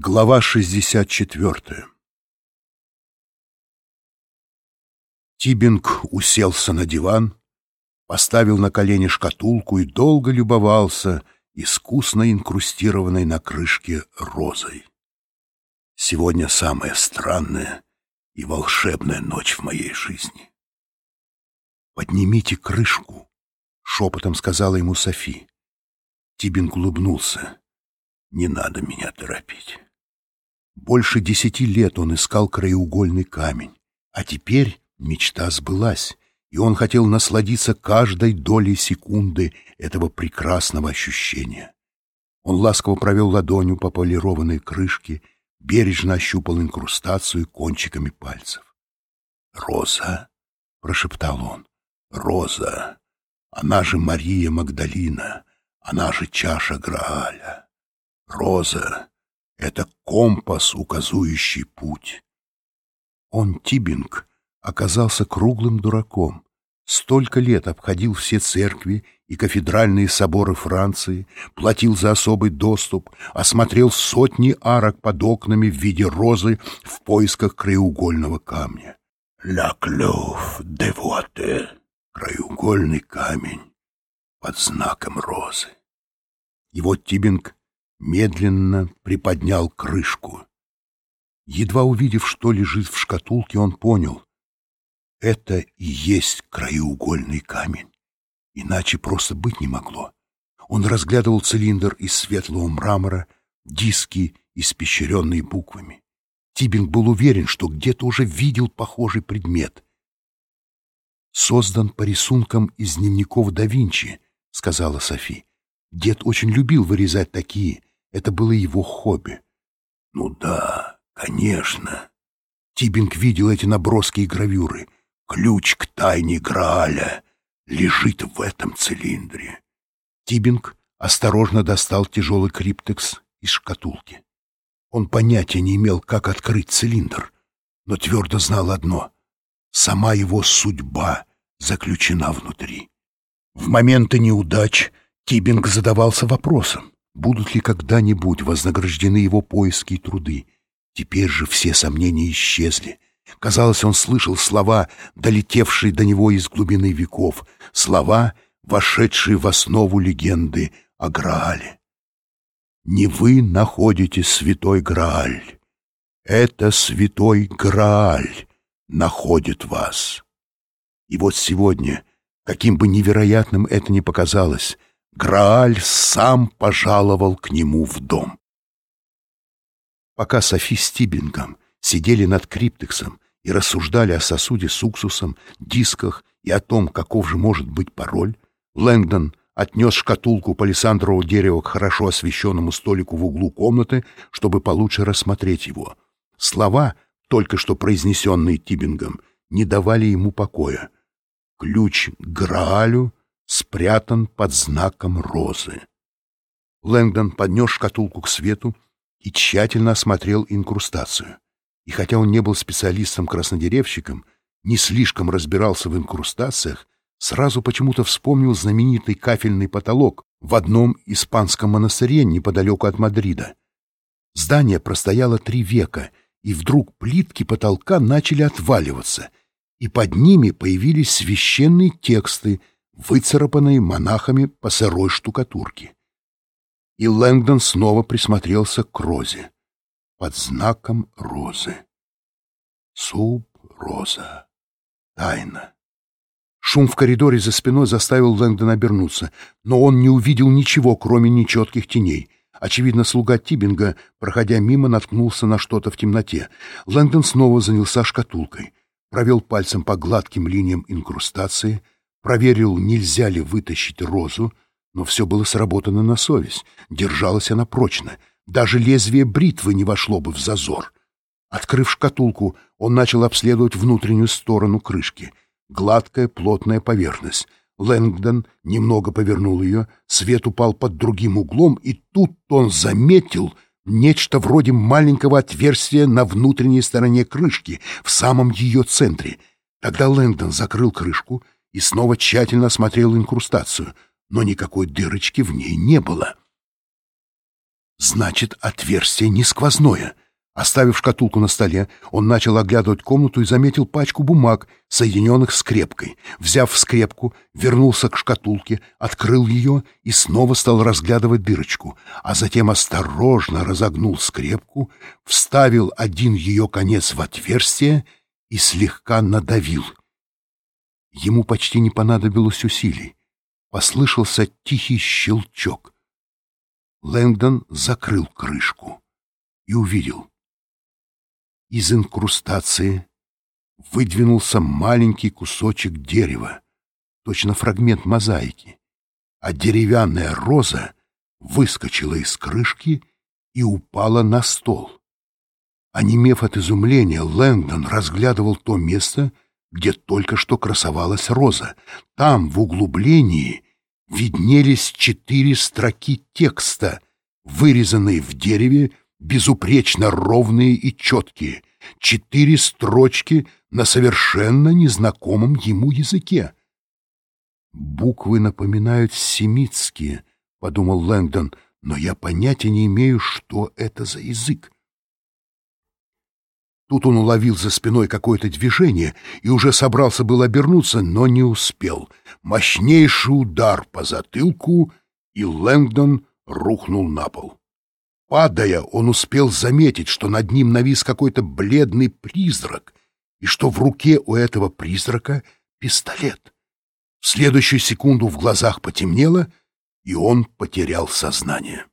Глава 64 Тибинг уселся на диван, поставил на колени шкатулку и долго любовался искусно инкрустированной на крышке розой. Сегодня самая странная и волшебная ночь в моей жизни. «Поднимите крышку», — шепотом сказала ему Софи. Тибинг улыбнулся. «Не надо меня торопить». Больше десяти лет он искал краеугольный камень, а теперь мечта сбылась, и он хотел насладиться каждой долей секунды этого прекрасного ощущения. Он ласково провел ладонью по полированной крышке, бережно ощупал инкрустацию кончиками пальцев. «Роза!» — прошептал он. «Роза! Она же Мария Магдалина, она же чаша Грааля! Роза это компас, указующий путь. Он, Тибинг, оказался круглым дураком. Столько лет обходил все церкви и кафедральные соборы Франции, платил за особый доступ, осмотрел сотни арок под окнами в виде розы в поисках краеугольного камня. «Ля клюв де воте» — краеугольный камень под знаком розы. И вот Тибинг медленно приподнял крышку. Едва увидев, что лежит в шкатулке, он понял — это и есть краеугольный камень. Иначе просто быть не могло. Он разглядывал цилиндр из светлого мрамора, диски, испещренные буквами. Тибинг был уверен, что где-то уже видел похожий предмет. «Создан по рисункам из дневников да Винчи», — сказала Софи. «Дед очень любил вырезать такие, это было его хобби. Ну да, конечно. Тибинг видел эти наброски и гравюры. Ключ к тайне Грааля лежит в этом цилиндре. Тибинг осторожно достал тяжелый криптекс из шкатулки. Он понятия не имел, как открыть цилиндр, но твердо знал одно — сама его судьба заключена внутри. В моменты неудач Тибинг задавался вопросом, будут ли когда-нибудь вознаграждены его поиски и труды. Теперь же все сомнения исчезли. Казалось, он слышал слова, долетевшие до него из глубины веков, слова, вошедшие в основу легенды о Граале. «Не вы находите святой Грааль, это святой Грааль находит вас». И вот сегодня, каким бы невероятным это ни показалось, Грааль сам пожаловал к нему в дом. Пока Софи с Тибингом сидели над криптексом и рассуждали о сосуде с уксусом, дисках и о том, каков же может быть пароль, Лэнгдон отнес шкатулку палисандрового дерева к хорошо освещенному столику в углу комнаты, чтобы получше рассмотреть его. Слова, только что произнесенные Тибингом, не давали ему покоя. Ключ к Граалю спрятан под знаком розы. Лэнгдон поднес шкатулку к свету и тщательно осмотрел инкрустацию. И хотя он не был специалистом-краснодеревщиком, не слишком разбирался в инкрустациях, сразу почему-то вспомнил знаменитый кафельный потолок в одном испанском монастыре неподалеку от Мадрида. Здание простояло три века, и вдруг плитки потолка начали отваливаться, и под ними появились священные тексты — выцарапанные монахами по сырой штукатурке. И Лэнгдон снова присмотрелся к розе под знаком розы. Суп, роза, тайна. Шум в коридоре за спиной заставил Лэнгдона обернуться, но он не увидел ничего, кроме нечетких теней. Очевидно, слуга Тибинга, проходя мимо, наткнулся на что-то в темноте. Лэнгдон снова занялся шкатулкой, провел пальцем по гладким линиям инкрустации — проверил, нельзя ли вытащить розу, но все было сработано на совесть, держалась она прочно, даже лезвие бритвы не вошло бы в зазор. Открыв шкатулку, он начал обследовать внутреннюю сторону крышки. Гладкая, плотная поверхность. Лэнгдон немного повернул ее, свет упал под другим углом, и тут он заметил нечто вроде маленького отверстия на внутренней стороне крышки, в самом ее центре. Тогда Лэнгдон закрыл крышку — и снова тщательно осмотрел инкрустацию, но никакой дырочки в ней не было. Значит, отверстие не сквозное. Оставив шкатулку на столе, он начал оглядывать комнату и заметил пачку бумаг, соединенных скрепкой. Взяв скрепку, вернулся к шкатулке, открыл ее и снова стал разглядывать дырочку, а затем осторожно разогнул скрепку, вставил один ее конец в отверстие и слегка надавил. Ему почти не понадобилось усилий. Послышался тихий щелчок. Лэнгдон закрыл крышку и увидел. Из инкрустации выдвинулся маленький кусочек дерева, точно фрагмент мозаики, а деревянная роза выскочила из крышки и упала на стол. Онемев от изумления, Лэнгдон разглядывал то место, где только что красовалась роза. Там, в углублении, виднелись четыре строки текста, вырезанные в дереве безупречно ровные и четкие, четыре строчки на совершенно незнакомом ему языке. «Буквы напоминают семитские», — подумал Лэнгдон, «но я понятия не имею, что это за язык». Тут он уловил за спиной какое-то движение и уже собрался был обернуться, но не успел. Мощнейший удар по затылку, и Лэнгдон рухнул на пол. Падая, он успел заметить, что над ним навис какой-то бледный призрак, и что в руке у этого призрака пистолет. В следующую секунду в глазах потемнело, и он потерял сознание.